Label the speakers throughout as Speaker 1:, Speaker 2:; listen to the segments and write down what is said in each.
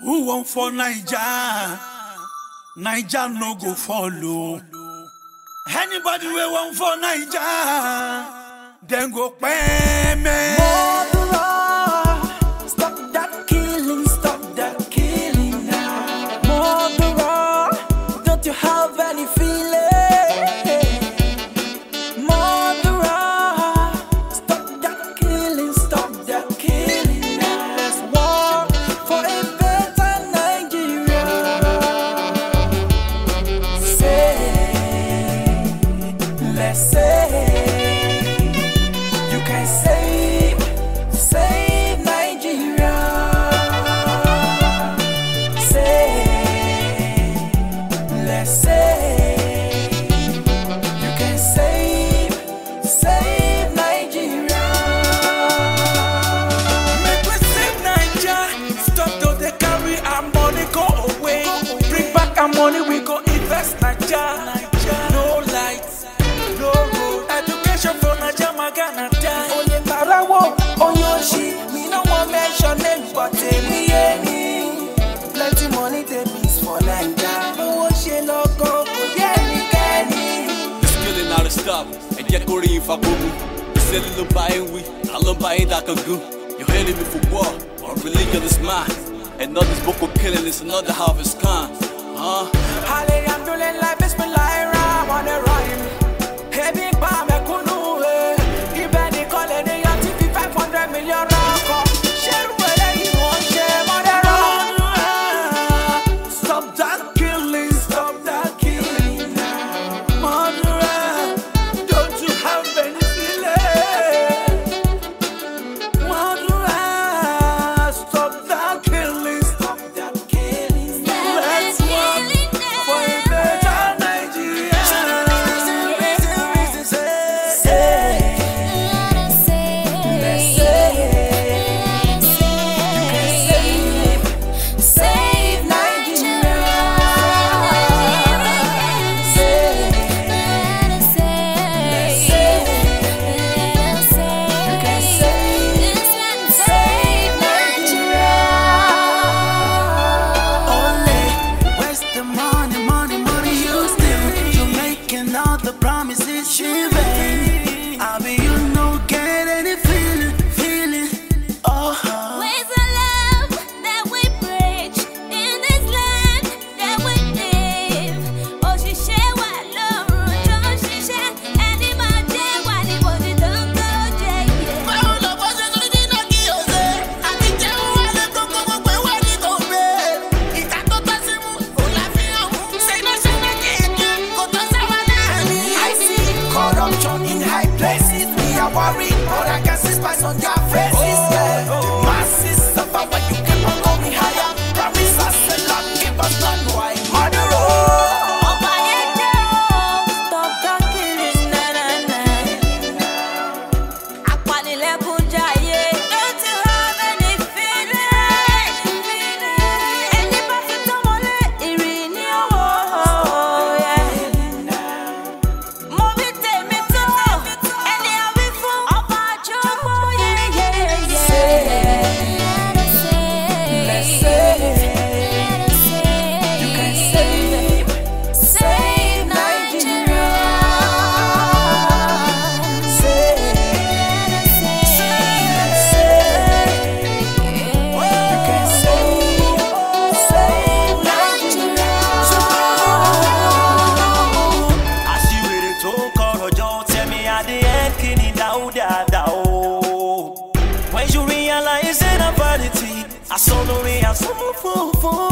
Speaker 1: Who won for Naija? Naija no go follow. Anybody we won for Naija, then go pay me.
Speaker 2: you can save, save Nigeria. Let's you can save, save Nigeria. Make we save Nigeria. Stop they carry our money go away. Bring back our money, we go invest Nigeria. kórè ìfàkókò ìṣẹ́lẹ̀ ló bá yín wí àlọ́ bá yín dàkàngún your enemy for
Speaker 3: war or religion is mine another boko killing is another harvest kind. Huh?
Speaker 1: Hallelujah, I'm feeling
Speaker 2: life is been lying. spice on
Speaker 4: God. Passou no
Speaker 1: Iaçamo fofo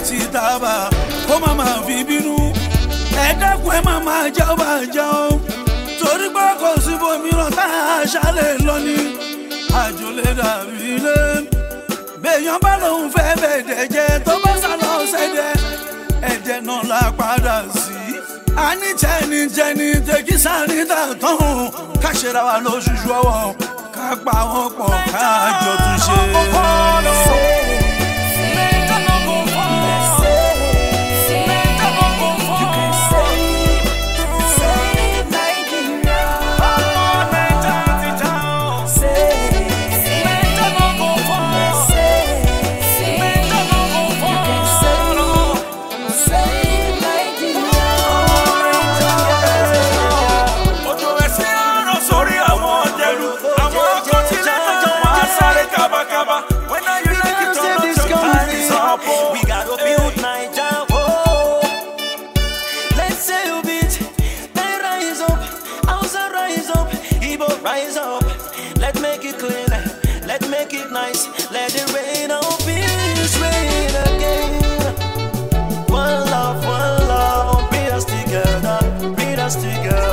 Speaker 1: láti tàbà kó má má fi bínú. Ẹ dákun ẹ má má já ọ bá já ọ torí pé kò sí bòmíràn tá a ṣàlẹ̀ lọ àjò lè dàbí ilé. Bèèyàn bá lòun fẹ́ bẹ̀ẹ̀dẹ̀ jẹ tó bá sá lọ sẹ́dẹ̀ ẹ̀jẹ̀ náà la padà sí. Àní jẹnijẹni tẹkísà níta tán. Ká ṣera wa lóṣooṣù ọwọ́ ká pa wọn pọ̀ ká jọ tún ṣe.
Speaker 5: Igbo rise up. Let's make it clean. Let's make it nice. Let it rain on peace, rain again. One love, one love, bring us together, bring us together.